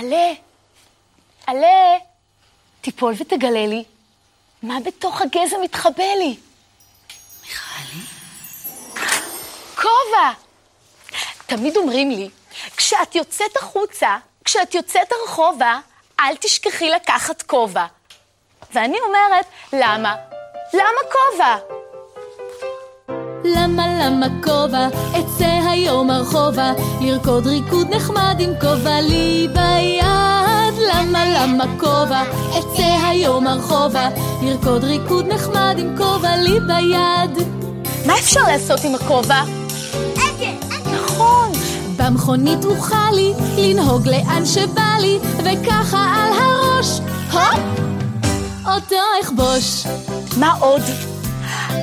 עלה, עלה, תיפול ותגלה לי, מה בתוך הגזע מתחבא לי? מיכלי? כובע! תמיד אומרים לי, כשאת יוצאת החוצה, כשאת יוצאת הרחובה, אל תשכחי לקחת כובע. ואני אומרת, למה? למה כובע? למה למה כובע, אצא היום הרחובה, לרקוד ריקוד נחמד עם כובע לי ביד. למה למה כובע, אצא היום הרחובה, לרקוד ריקוד נחמד עם כובע לי ביד. מה אפשר לעשות עם הכובע? נכון. במכונית אוכל לי, לנהוג לאן שבא לי, וככה על הראש, הופ! אותו אכבוש. מה עוד?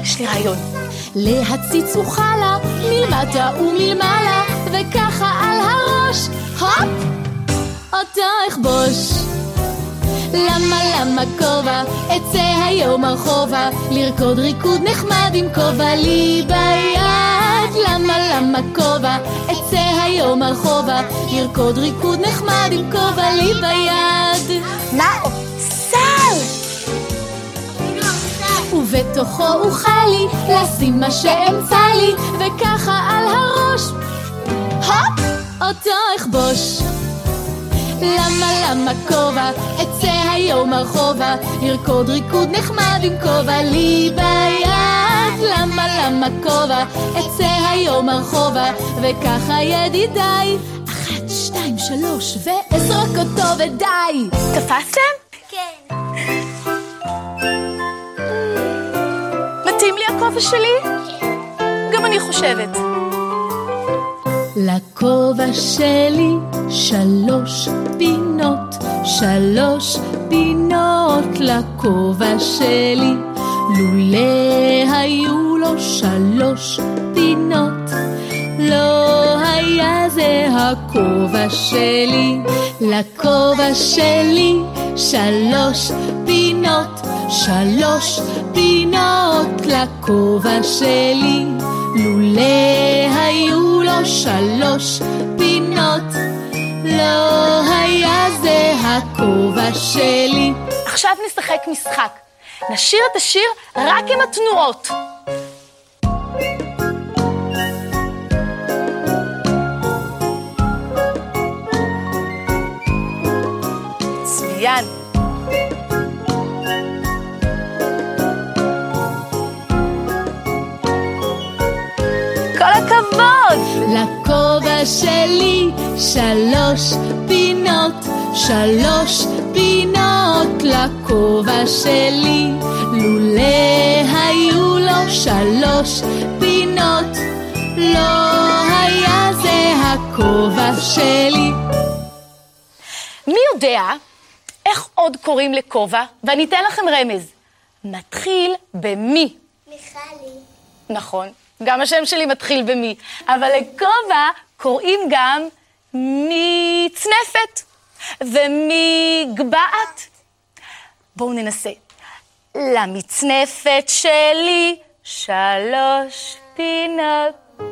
יש לי רעיון. להציץ אוכל לה, מלמטה ומלמעלה, וככה על הראש, הופ! אותו אכבוש. למה למה כובע, אצא היום הרחובה, לרקוד ריקוד נחמד עם כובע לי ביד. למה למה כובע, אצא היום הרחובה, לרקוד ריקוד נחמד עם כובע לי ביד. מה ובתוכו אוכל לי, לשים מה שאמצא לי, וככה על הראש, הופ! אותו אכבוש. למה למה כובע, אצא היום הרחובה, לרקוד ריקוד נחמד עם כובע לי ביד. למה למה כובע, אצא היום הרחובה, וככה ידידיי, אחת, שתיים, שלוש, ואזרוק אותו ודי. תפסתם? הכובע שלי? גם אני חושבת. לכובע שלי שלוש פינות, שלוש פינות לכובע שלי. לולא היו לו שלוש פינות, לא היה זה הכובע שלי. לכובע שלי שלוש פינות, שלוש פינות לכובע שלי. לולא היו לו שלוש פינות, לא היה זה הכובע שלי. עכשיו נשחק משחק. נשיר את השיר רק עם התנועות. לכובע שלי שלוש פינות, שלוש פינות לכובע שלי. לולא היו לו שלוש פינות, לא היה זה הכובע שלי. מי יודע איך עוד קוראים לכובע? ואני אתן לכם רמז. מתחיל במי. מיכלי. נכון, גם השם שלי מתחיל במי. אבל לכובע קוראים גם מצנפת ומגבעת. בואו ננסה. למצנפת שלי שלוש פינות.